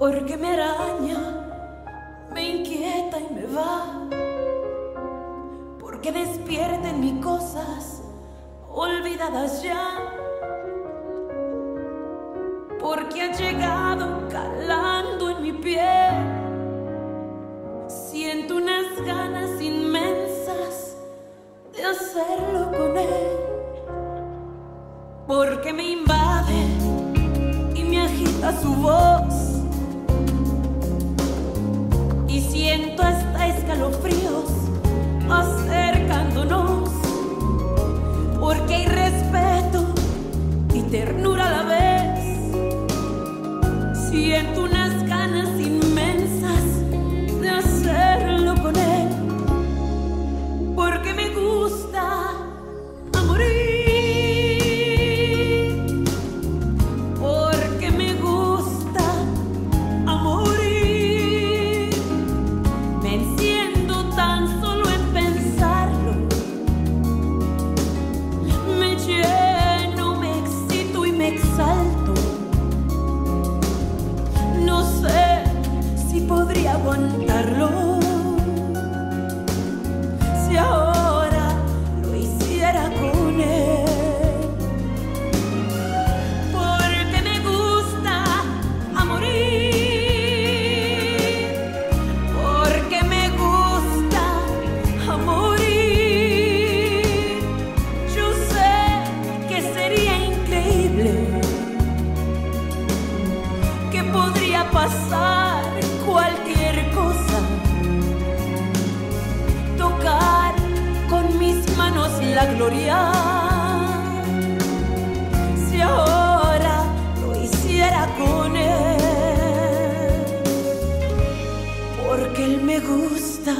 porque me araña, me inquieta y me va, porque despierta en mí cosas olvidadas ya, porque ha llegado calando en mi piel, siento unas ganas inmensas de hacerlo con él, porque me invade y me agita su voz siento hasta escalofríos Podría pasar cualquier cosa. Tocar con mis manos la gloria si ahora lo hiciera con él, porque él me gusta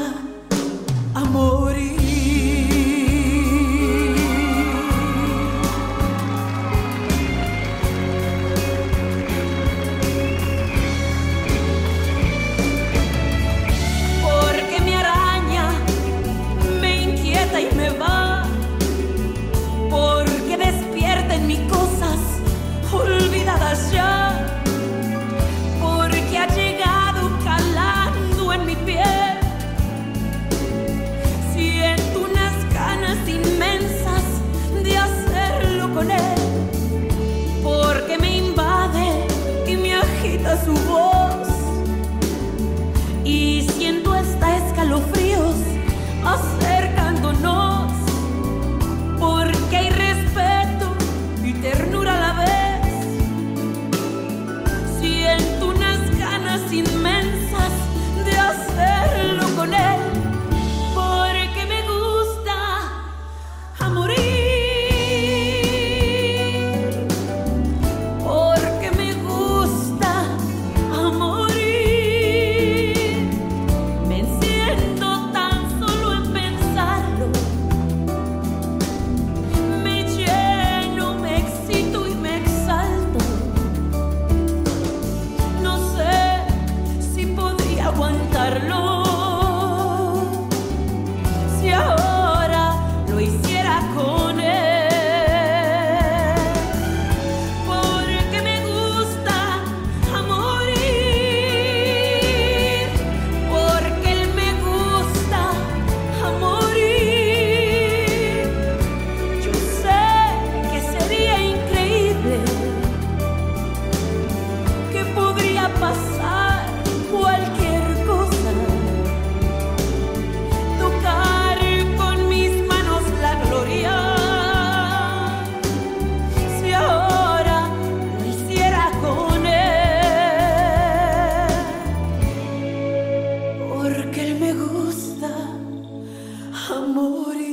amor